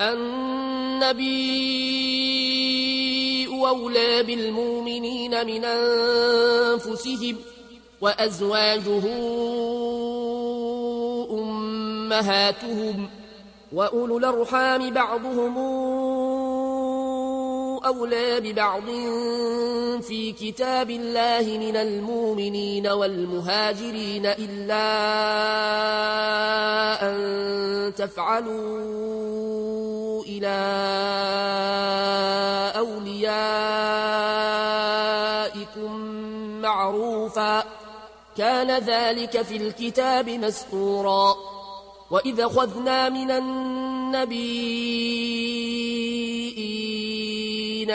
النبي أولى بالمؤمنين من أنفسهم وأزواجه أمهاتهم وأولو الأرحام بعضهم أولى ببعض في كتاب الله من المؤمنين والمهاجرين إلا أن تفعلوا إلى أوليائكم معروفا. كان ذلك في الكتاب مسطورا. وإذا خذنا من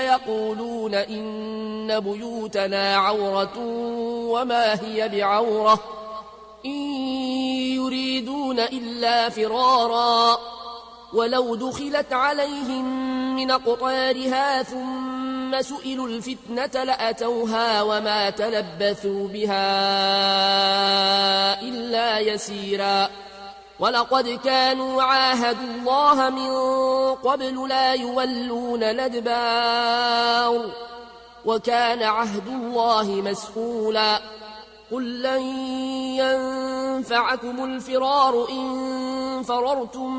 أيقولون إن بيوتنا عورة وما هي بعورة؟ إن يريدون إلا فرارا. ولو دخلت عليهم من أقطارها ثم سئلوا الفتنة لأتوها وما تلبثوا بها إلا يسيرا. ولقد كانوا عاهدوا الله من قبل لا يولون الأدبار وكان عهد الله مسؤولا. قل لن ينفعكم الفرار إن فررتم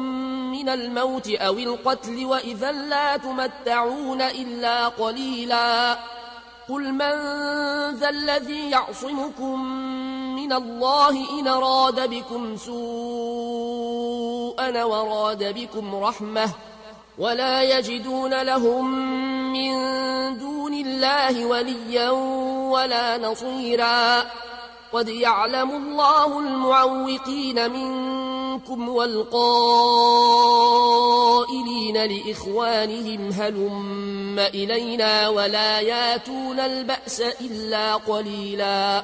من الموت أو القتل وإذا لا تمتعون إلا قليلا. قل من ذا الذي يعصمكم من الله إن راد بكم سوءا وراد بكم رحمة ولا يجدون لهم من دون الله وليا ولا نصيرا قد يعلم الله المعوقين منكم والقائلين لإخوانهم هلم إلينا ولا ياتون البأس إلا قليلا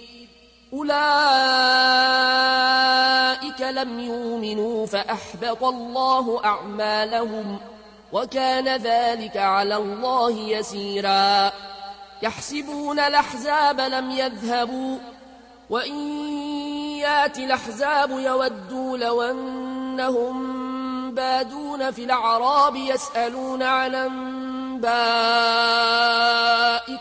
أولئك لم يؤمنوا فأحبط الله أعمالهم وكان ذلك على الله يسيرا. يحسبون الأحزاب لم يذهبوا وإن ياتي الأحزاب يودوا لو أنهم بادون في الأعراب يسألون عن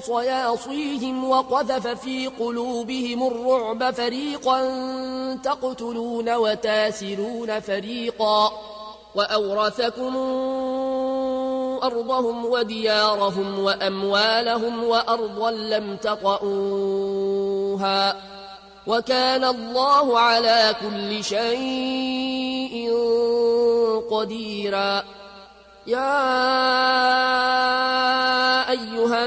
صياصيهم وقذف في قلوبهم الرعب فريقا تقتلون وتاسرون فريقا وأورثكم أرضهم وديارهم وأموالهم وأرضا لم تطئوها وكان الله على كل شيء قديرا يا أيها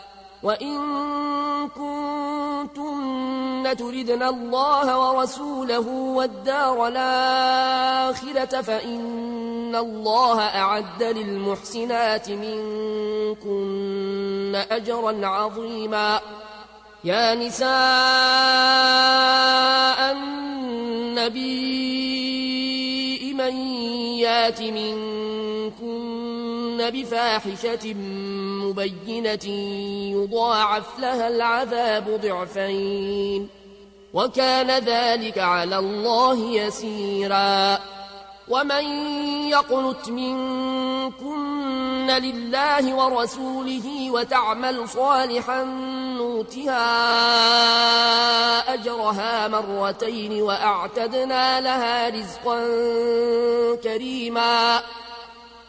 وإن كنتن تردن الله ورسوله والدار الآخرة فإن الله أعد للمحسنات منكن أجرا عظيما يا نساء النبي من يات منكن بفاحشة مبينة يضاعف لها العذاب ضعفين وكان ذلك على الله يسيرا. ومن يقنت منكن لله ورسوله وتعمل صالحا نوتها أجرها مرتين وأعتدنا لها رزقا كريما.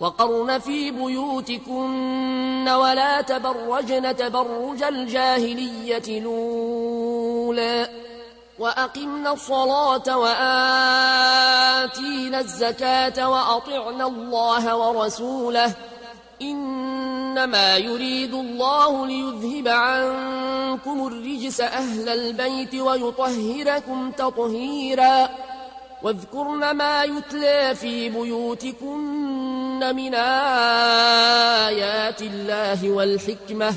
وقرن في بيوتكن ولا تبرجن تبرج الجاهلية الأولى وأقمنا الصلاة وآتينا الزكاة وأطعنا الله ورسوله إنما يريد الله ليذهب عنكم الرجس أهل البيت ويطهركم تطهيرا واذكرن ما يتلى في بيوتكن من آيات الله والحكمة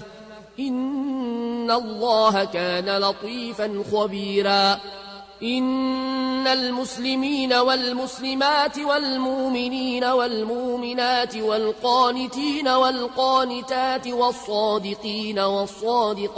إن الله كان لطيفا خبيرا. إن المسلمين والمسلمات والمؤمنين والمؤمنات والقانتين والقانتات والصادقين والصادقات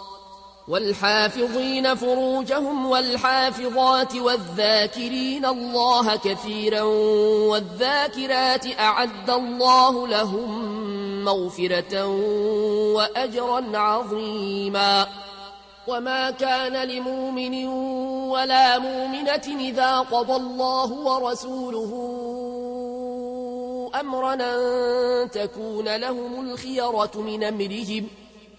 والحافظين فروجهم والحافظات والذاكرين الله كثيرا والذاكرات أعد الله لهم مغفرة وأجرا عظيما. وما كان لمؤمن ولا مؤمنة إذا قضى الله ورسوله أمرا أن تكون لهم الخيرة من أمرهم ۖ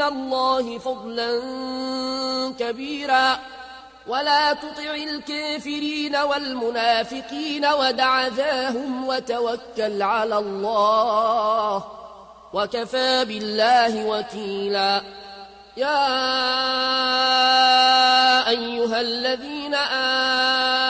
من الله فضلا كبيرا. ولا تطع الكافرين والمنافقين ودع ذاهم وتوكل على الله وكفى بالله وكيلا. يا أيها الذين آمنوا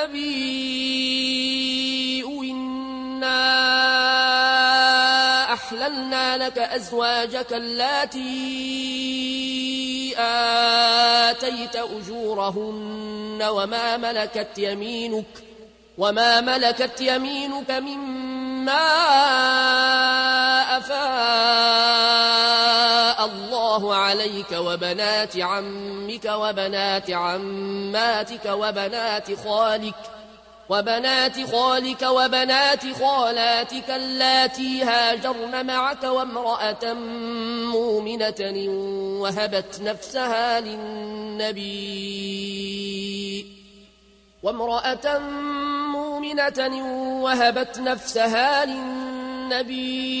النبي إنا أحللنا لك أزواجك اللاتي آتيت أجورهن وما ملكت يمينك وما ملكت يمينك مما أفاء الله عليك وبنات عمك وبنات عماتك وبنات خالك وبنات خالك وبنات خالاتك اللاتي هاجرن معك وامرأة مؤمنة وهبت نفسها للنبي وامرأة مؤمنة وهبت نفسها للنبي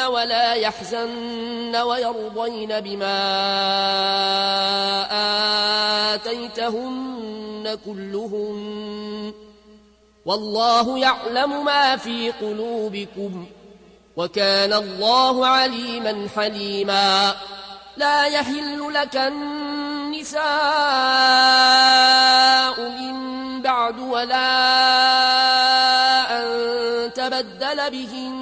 ولا يحزن ويرضين بما آتيتهن كلهن. والله يعلم ما في قلوبكم وكان الله عليما حليما. لا يحل لك النساء من بعد ولا أن تبدل بهن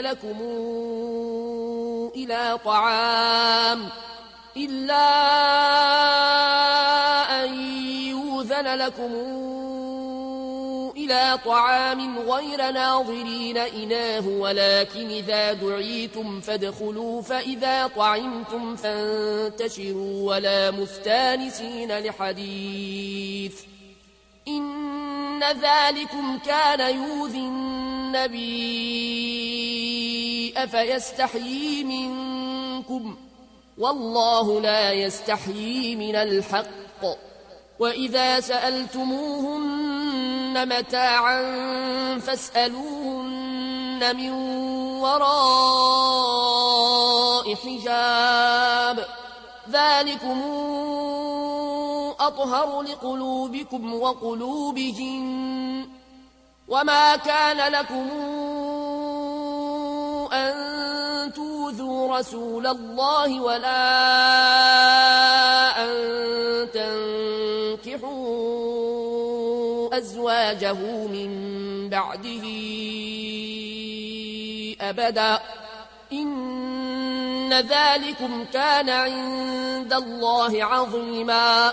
لكم إلى طعام إلا أن يوذن لكم إلى طعام غير ناظرين إناه ولكن إذا دعيتم فادخلوا فإذا طعمتم فانتشروا ولا مستانسين لحديث. إن ذلكم كان يوذي النبي أفيستحيي منكم؟ والله لا يستحيي من الحق. وإذا سألتموهن متاعا فاسألوهن من وراء حجاب. ذلكم أطهر لقلوبكم وقلوبهم وما كان لكم أن توذوا رسول الله ولا أن تنكحوا أزواجه من بعده أبدا إن ذلكم كان عند الله عظيما